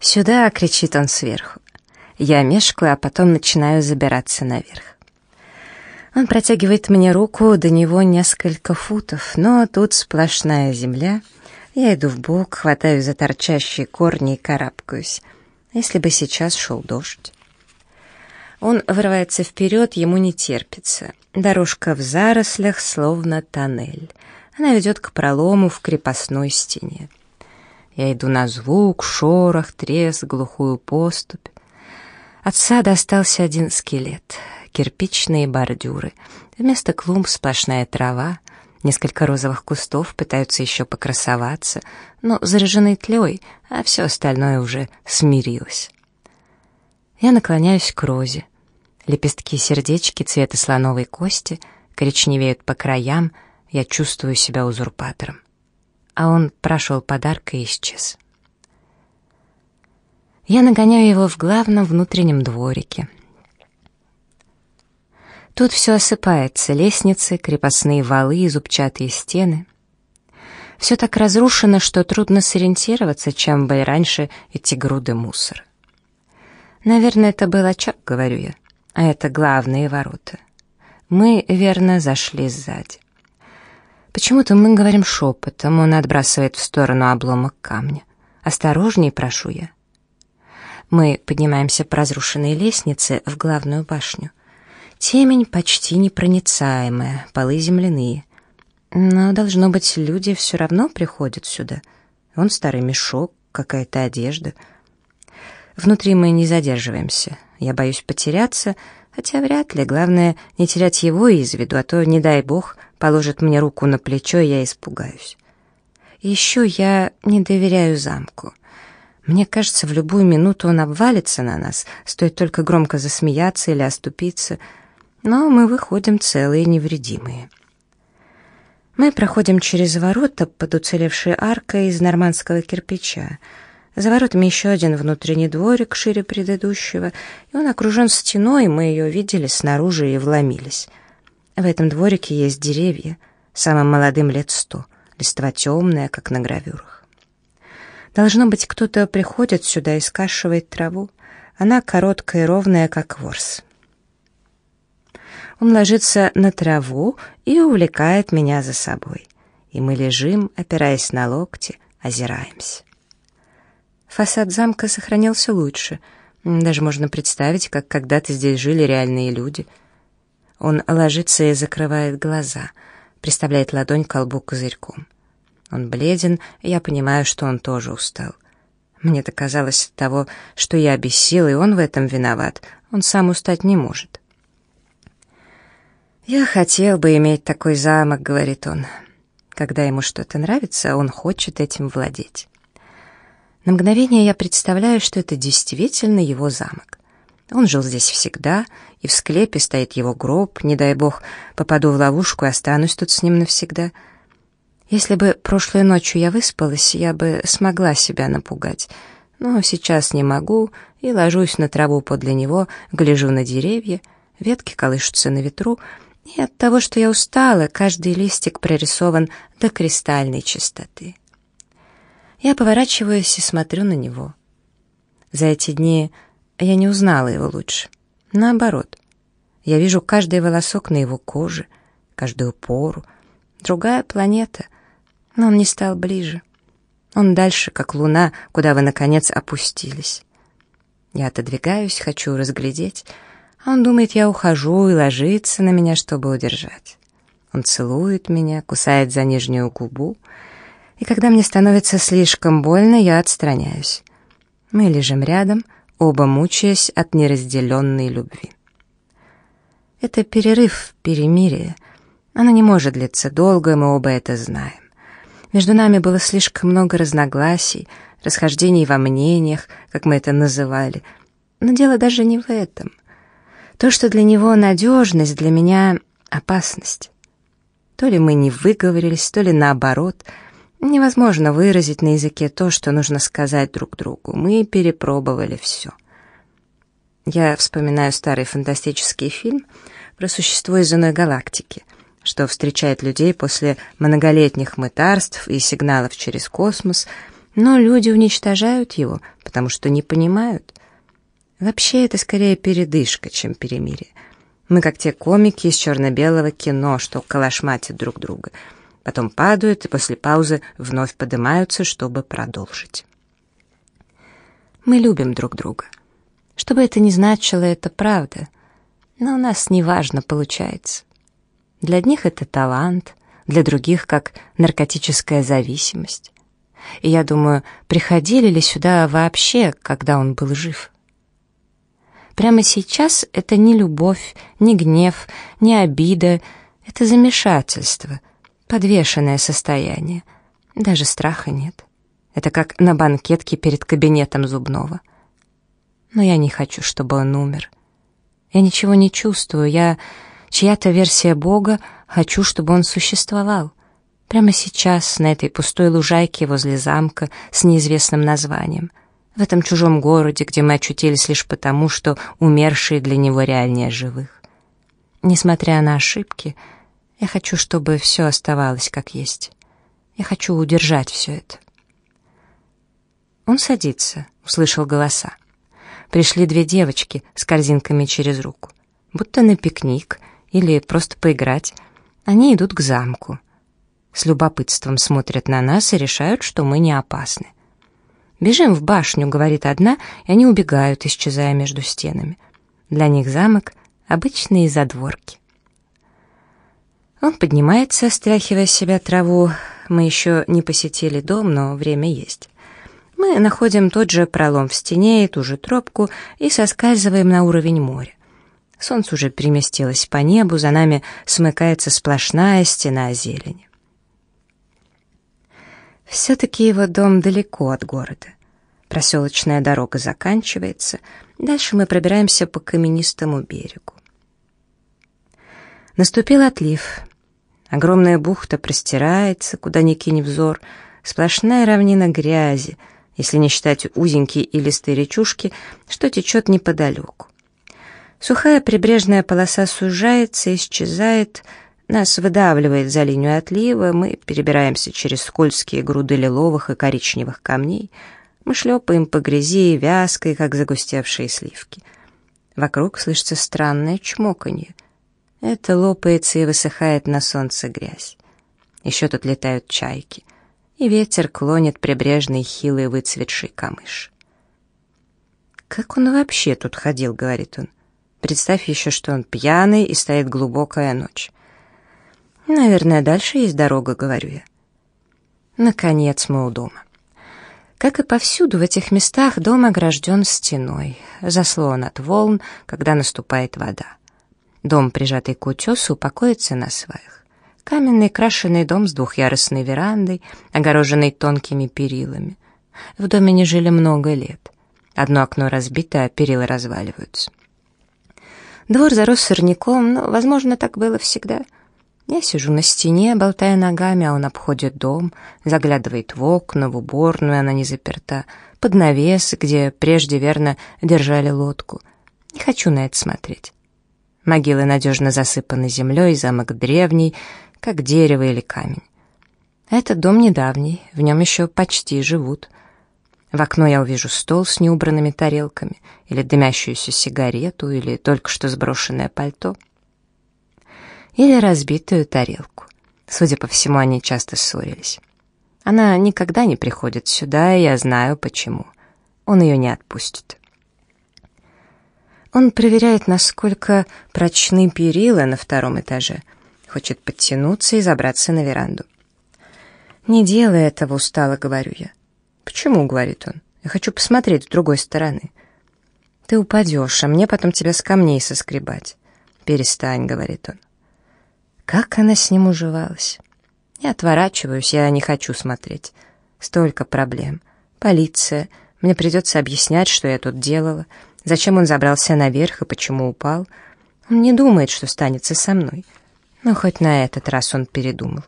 «Сюда!» — кричит он сверху. Я мешкаю, а потом начинаю забираться наверх. Он протягивает мне руку, до него несколько футов, но тут сплошная земля. Я иду в бок, хватаю за торчащие корни и карабкаюсь. Если бы сейчас шел дождь. Он вырывается вперед, ему не терпится. Дорожка в зарослях, словно тоннель. Она ведет к пролому в крепостной стене. Я иду на звук, шорох, треск, глухую поступь. От сада остался один скелет. Кирпичные бордюры. Вместо клумб сплошная трава. Несколько розовых кустов пытаются еще покрасоваться, но заражены тлей, а все остальное уже смирилось. Я наклоняюсь к розе. Лепестки-сердечки цвета слоновой кости коричневеют по краям, я чувствую себя узурпатором. А он прошел подарка и исчез. Я нагоняю его в главном внутреннем дворике. Тут все осыпается, лестницы, крепостные валы и зубчатые стены. Все так разрушено, что трудно сориентироваться, чем были раньше эти груды мусора. Наверное, это был очаг, говорю я, а это главные ворота. Мы, верно, зашли сзади. Почему-то мы говорим шепотом, он отбрасывает в сторону обломок камня. «Осторожней, прошу я». Мы поднимаемся по разрушенной лестнице в главную башню. Темень почти непроницаемая, полы земляные. Но, должно быть, люди все равно приходят сюда. Вон старый мешок, какая-то одежда — Внутри мы не задерживаемся. Я боюсь потеряться, хотя вряд ли. Главное, не терять его из виду, а то, не дай бог, положит мне руку на плечо, и я испугаюсь. Еще я не доверяю замку. Мне кажется, в любую минуту он обвалится на нас, стоит только громко засмеяться или оступиться, но мы выходим целые и невредимые. Мы проходим через ворота под уцелевшей аркой из нормандского кирпича, за воротами еще один внутренний дворик, шире предыдущего, и он окружен стеной, мы ее видели снаружи и вломились. В этом дворике есть деревья, самым молодым лет сто, листва темная, как на гравюрах. Должно быть, кто-то приходит сюда и скашивает траву. Она короткая и ровная, как ворс. Он ложится на траву и увлекает меня за собой. И мы лежим, опираясь на локти, озираемся. Фасад замка сохранился лучше. Даже можно представить, как когда-то здесь жили реальные люди. Он ложится и закрывает глаза, приставляет ладонь к колбу козырьком. Он бледен, и я понимаю, что он тоже устал. Мне-то от того, что я обессил, и он в этом виноват. Он сам устать не может. «Я хотел бы иметь такой замок», — говорит он. Когда ему что-то нравится, он хочет этим владеть. На мгновение я представляю, что это действительно его замок. Он жил здесь всегда, и в склепе стоит его гроб, не дай бог, попаду в ловушку и останусь тут с ним навсегда. Если бы прошлой ночью я выспалась, я бы смогла себя напугать, но сейчас не могу и ложусь на траву подле него, гляжу на деревья, ветки колышутся на ветру, и от того, что я устала, каждый листик прорисован до кристальной чистоты. Я поворачиваюсь и смотрю на него. За эти дни я не узнала его лучше. Наоборот, я вижу каждый волосок на его коже, каждую пору. Другая планета, но он не стал ближе. Он дальше, как луна, куда вы, наконец, опустились. Я отодвигаюсь, хочу разглядеть, а он думает, я ухожу и ложится на меня, чтобы удержать. Он целует меня, кусает за нижнюю губу, и когда мне становится слишком больно, я отстраняюсь. Мы лежим рядом, оба мучаясь от неразделенной любви. Это перерыв, перемирие. Оно не может длиться долго, мы оба это знаем. Между нами было слишком много разногласий, расхождений во мнениях, как мы это называли. Но дело даже не в этом. То, что для него надежность, для меня опасность. То ли мы не выговорились, то ли наоборот — Невозможно выразить на языке то, что нужно сказать друг другу. Мы перепробовали все. Я вспоминаю старый фантастический фильм про существо из иной галактики, что встречает людей после многолетних мытарств и сигналов через космос, Но люди уничтожают его, потому что не понимают. Вообще это скорее передышка, чем перемирие. Мы как те комики из черно-белого кино, что калашматят друг друга. Потом падают и после паузы вновь поднимаются, чтобы продолжить. Мы любим друг друга. Что бы это ни значило, это правда. Но у нас неважно получается. Для одних это талант, для других как наркотическая зависимость. И я думаю, приходили ли сюда вообще, когда он был жив? Прямо сейчас это не любовь, не гнев, не обида, это замешательство, подвешенное состояние. Даже страха нет. Это как на банкетке перед кабинетом зубного. Но я не хочу, чтобы он умер. Я ничего не чувствую, я чья-то версия Бога, хочу, чтобы он существовал. Прямо сейчас, на этой пустой лужайке возле замка с неизвестным названием — в этом чужом городе, где мы очутились лишь потому, что умершие для него реальнее живых. Несмотря на ошибки, я хочу, чтобы все оставалось как есть. Я хочу удержать все это. Он садится, услышал голоса. Пришли две девочки с корзинками через руку. Будто на пикник или просто поиграть. Они идут к замку. С любопытством смотрят на нас и решают, что мы не опасны. «Бежим в башню», — говорит одна, и они убегают, исчезая между стенами. Для них замок — обычные задворки. Он поднимается, стряхивая с себя траву. Мы еще не посетили дом, но время есть. Мы находим тот же пролом в стене и ту же тропку и соскальзываем на уровень моря. Солнце уже переместилось по небу, за нами смыкается сплошная стена зелени. Все-таки его дом далеко от города. Проселочная дорога заканчивается. Дальше мы пробираемся по каменистому берегу. Наступил отлив. Огромная бухта простирается, куда ни кинь взор. Сплошная равнина грязи, если не считать узенькие и листые речушки, что течет неподалеку. Сухая прибрежная полоса сужается, исчезает, нас выдавливает за линию отлива, мы перебираемся через скользкие груды лиловых и коричневых камней, мы шлепаем по грязи, вязкой, как загустевшие сливки. Вокруг слышится странное чмоканье. Это лопается и высыхает на солнце грязь. Еще тут летают чайки, и ветер клонит прибрежный хилый выцветший камыш. «Как он вообще тут ходил?» — говорит он. «Представь еще, что он пьяный и стоит глубокая ночь. Наверное, дальше есть дорога, говорю я. Наконец мы у дома. Как и повсюду в этих местах, дом огражден стеной, заслон от волн, когда наступает вода. Дом, прижатый к утесу, покоится на сваях. Каменный крашеный дом с двухъярусной верандой, огороженный тонкими перилами. В доме не жили много лет. Одно окно разбито, а перила разваливаются. Двор зарос сорняком, но, возможно, так было всегда — я сижу на стене, болтая ногами, а он обходит дом, заглядывает в окна, в уборную, она не заперта, под навес, где прежде верно держали лодку. Не хочу на это смотреть. Могилы надежно засыпаны землей, замок древний, как дерево или камень. Этот дом недавний, в нем еще почти живут. В окно я увижу стол с неубранными тарелками, или дымящуюся сигарету, или только что сброшенное пальто — или разбитую тарелку. Судя по всему, они часто ссорились. Она никогда не приходит сюда, и я знаю почему. Он ее не отпустит. Он проверяет, насколько прочны перила на втором этаже. Хочет подтянуться и забраться на веранду. «Не делай этого, устало», — говорю я. «Почему?» — говорит он. «Я хочу посмотреть с другой стороны». «Ты упадешь, а мне потом тебя с камней соскребать». «Перестань», — говорит он. Как она с ним уживалась? Я отворачиваюсь, я не хочу смотреть. Столько проблем. Полиция. Мне придется объяснять, что я тут делала. Зачем он забрался наверх и почему упал. Он не думает, что станется со мной. Но хоть на этот раз он передумал.